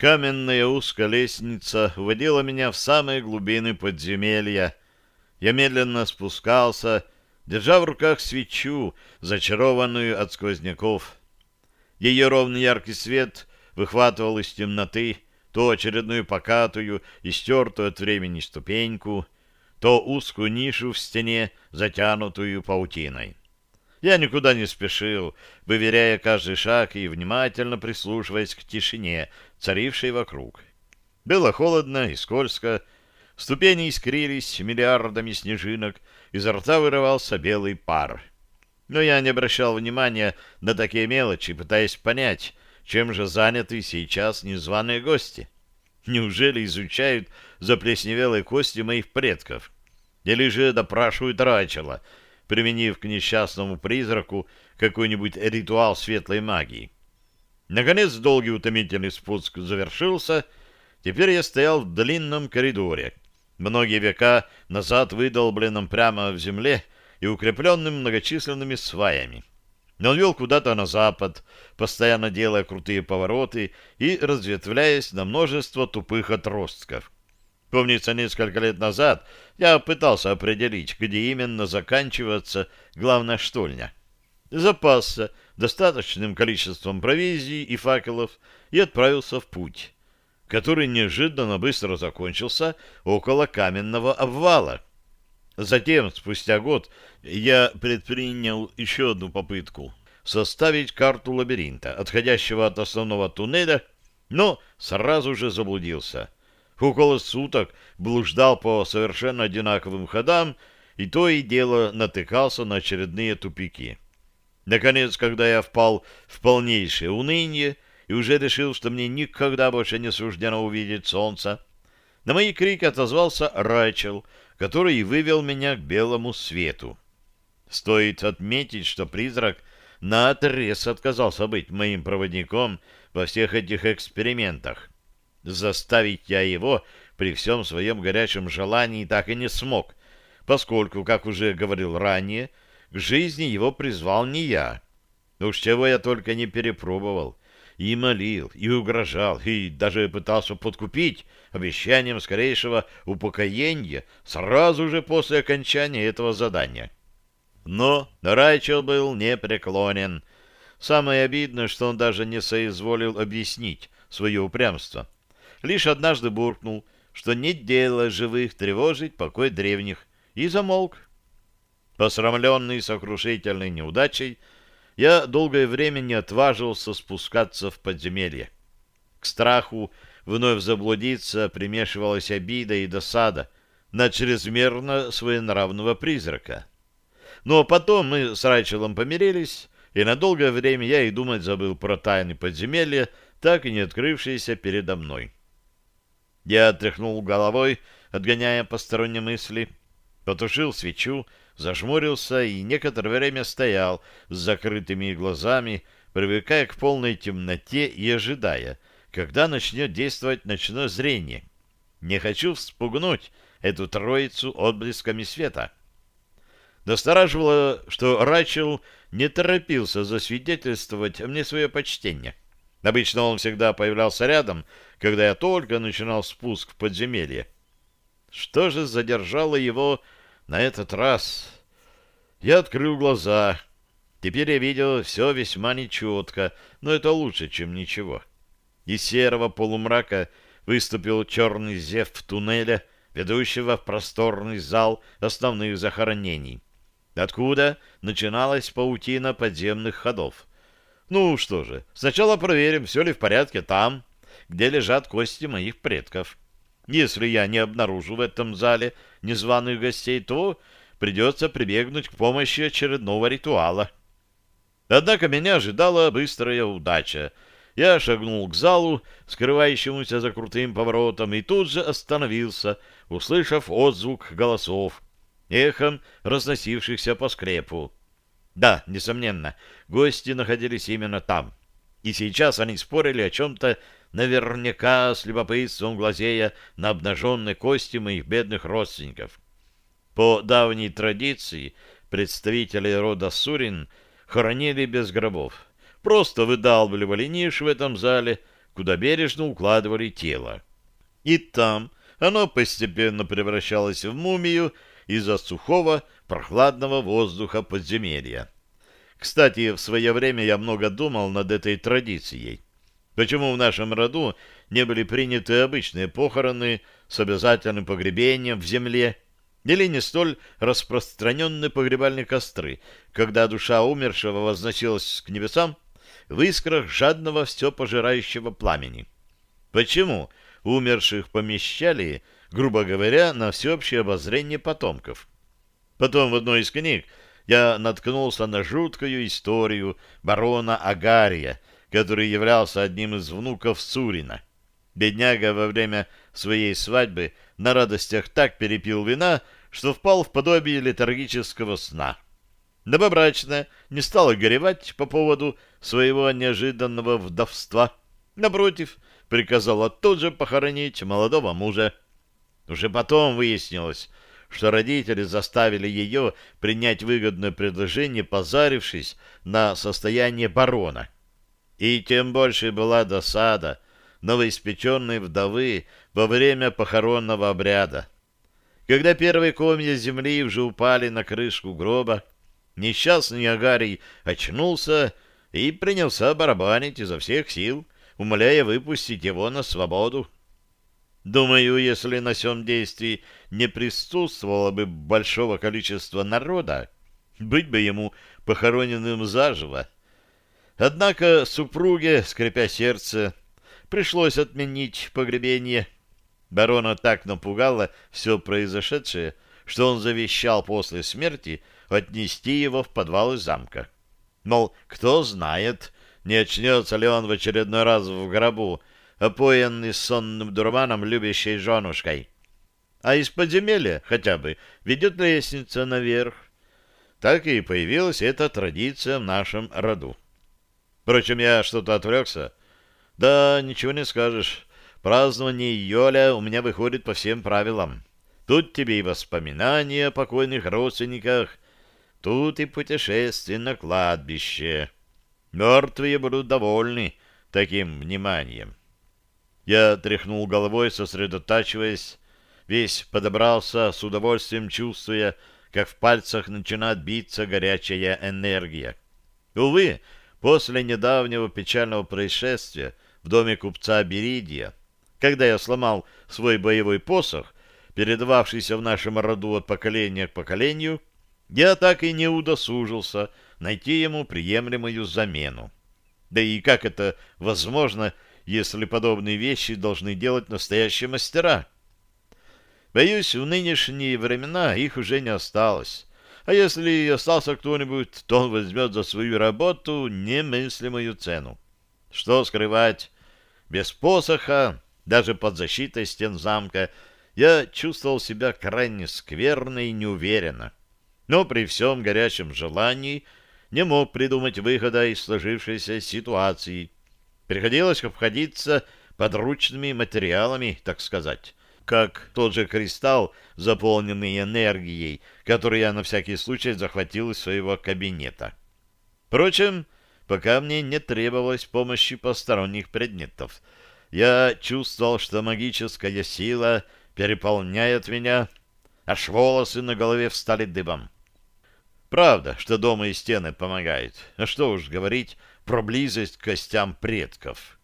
Каменная узкая лестница вводила меня в самые глубины подземелья. Я медленно спускался, держа в руках свечу, зачарованную от сквозняков. Ее ровный яркий свет выхватывал из темноты то очередную покатую и стертую от времени ступеньку, то узкую нишу в стене, затянутую паутиной. Я никуда не спешил, выверяя каждый шаг и внимательно прислушиваясь к тишине, царившей вокруг. Было холодно и скользко, ступени искрились миллиардами снежинок, изо рта вырывался белый пар. Но я не обращал внимания на такие мелочи, пытаясь понять, чем же заняты сейчас незваные гости. Неужели изучают заплесневелые кости моих предков? Или же допрашивают Рачела — применив к несчастному призраку какой-нибудь ритуал светлой магии. Наконец долгий утомительный спуск завершился. Теперь я стоял в длинном коридоре, многие века назад выдолбленном прямо в земле и укрепленным многочисленными сваями. Но он вел куда-то на запад, постоянно делая крутые повороты и разветвляясь на множество тупых отростков. Помнится, несколько лет назад я пытался определить, где именно заканчивается главная штольня. Запасся достаточным количеством провизии и факелов и отправился в путь, который неожиданно быстро закончился около каменного обвала. Затем, спустя год, я предпринял еще одну попытку составить карту лабиринта, отходящего от основного туннеля, но сразу же заблудился — Около суток блуждал по совершенно одинаковым ходам и то и дело натыкался на очередные тупики. Наконец, когда я впал в полнейшее уныние и уже решил, что мне никогда больше не суждено увидеть солнца, на мои крики отозвался Райчел, который и вывел меня к белому свету. Стоит отметить, что призрак наотрез отказался быть моим проводником во всех этих экспериментах. Заставить я его при всем своем горячем желании так и не смог, поскольку, как уже говорил ранее, к жизни его призвал не я. Уж чего я только не перепробовал. И молил, и угрожал, и даже пытался подкупить обещанием скорейшего упокоения сразу же после окончания этого задания. Но Райчел был непреклонен. Самое обидное, что он даже не соизволил объяснить свое упрямство лишь однажды буркнул, что нет дела живых тревожить покой древних, и замолк. Посрамленный сокрушительной неудачей, я долгое время не отваживался спускаться в подземелье. К страху вновь заблудиться примешивалась обида и досада на чрезмерно своенравного призрака. Но потом мы с Райчелом помирились, и на долгое время я и думать забыл про тайны подземелья, так и не открывшиеся передо мной. Я тряхнул головой, отгоняя посторонние мысли, потушил свечу, зажмурился и некоторое время стоял с закрытыми глазами, привыкая к полной темноте и ожидая, когда начнет действовать ночное зрение. Не хочу вспугнуть эту троицу отблесками света. Настораживало, что Рачел не торопился засвидетельствовать мне свое почтение. Обычно он всегда появлялся рядом, когда я только начинал спуск в подземелье. Что же задержало его на этот раз? Я открыл глаза. Теперь я видел все весьма нечетко, но это лучше, чем ничего. Из серого полумрака выступил черный зев туннеля, ведущего в просторный зал основных захоронений, откуда начиналась паутина подземных ходов. Ну что же, сначала проверим, все ли в порядке там, где лежат кости моих предков. Если я не обнаружу в этом зале незваных гостей, то придется прибегнуть к помощи очередного ритуала. Однако меня ожидала быстрая удача. Я шагнул к залу, скрывающемуся за крутым поворотом, и тут же остановился, услышав отзвук голосов, эхом разносившихся по скрепу. Да, несомненно, гости находились именно там. И сейчас они спорили о чем-то наверняка с любопытством глазея на обнаженные кости моих бедных родственников. По давней традиции представители рода Сурин хоронили без гробов. Просто выдалбливали ниш в этом зале, куда бережно укладывали тело. И там оно постепенно превращалось в мумию из-за сухого, прохладного воздуха подземелья. Кстати, в свое время я много думал над этой традицией. Почему в нашем роду не были приняты обычные похороны с обязательным погребением в земле или не столь распространенные погребальные костры, когда душа умершего возносилась к небесам в искрах жадного все пожирающего пламени? Почему умерших помещали, грубо говоря, на всеобщее обозрение потомков? Потом в одной из книг я наткнулся на жуткую историю барона Агария, который являлся одним из внуков Сурина. Бедняга во время своей свадьбы на радостях так перепил вина, что впал в подобие летаргического сна. Новобрачная не стала горевать по поводу своего неожиданного вдовства. Напротив, приказала тут же похоронить молодого мужа. Уже потом выяснилось, что родители заставили ее принять выгодное предложение, позарившись на состояние барона. И тем больше была досада новоиспеченной вдовы во время похоронного обряда. Когда первые комья земли уже упали на крышку гроба, несчастный Агарий очнулся и принялся барабанить изо всех сил, умоляя выпустить его на свободу. Думаю, если на сём действии не присутствовало бы большого количества народа, быть бы ему похороненным заживо. Однако супруге, скрипя сердце, пришлось отменить погребение. Барона так напугало все произошедшее, что он завещал после смерти отнести его в подвалы замка. Мол, кто знает, не очнется ли он в очередной раз в гробу, опоенный сонным дурманом любящей женушкой. А из подземелья хотя бы ведет лестница наверх. Так и появилась эта традиция в нашем роду. Впрочем, я что-то отвлекся. Да, ничего не скажешь. Празднование Йоля у меня выходит по всем правилам. Тут тебе и воспоминания о покойных родственниках, тут и путешествие на кладбище. Мертвые будут довольны таким вниманием. Я тряхнул головой, сосредотачиваясь, весь подобрался, с удовольствием чувствуя, как в пальцах начинает биться горячая энергия. Увы, после недавнего печального происшествия в доме купца Беридия, когда я сломал свой боевой посох, передававшийся в нашем роду от поколения к поколению, я так и не удосужился найти ему приемлемую замену. Да и как это возможно, если подобные вещи должны делать настоящие мастера. Боюсь, в нынешние времена их уже не осталось. А если и остался кто-нибудь, то он возьмет за свою работу немыслимую цену. Что скрывать? Без посоха, даже под защитой стен замка, я чувствовал себя крайне скверно и неуверенно. Но при всем горячем желании не мог придумать выхода из сложившейся ситуации. Приходилось обходиться подручными материалами, так сказать, как тот же кристалл, заполненный энергией, который я на всякий случай захватил из своего кабинета. Впрочем, пока мне не требовалось помощи посторонних предметов, я чувствовал, что магическая сила переполняет меня, аж волосы на голове встали дыбом. Правда, что дома и стены помогают, а что уж говорить про близость к костям предков.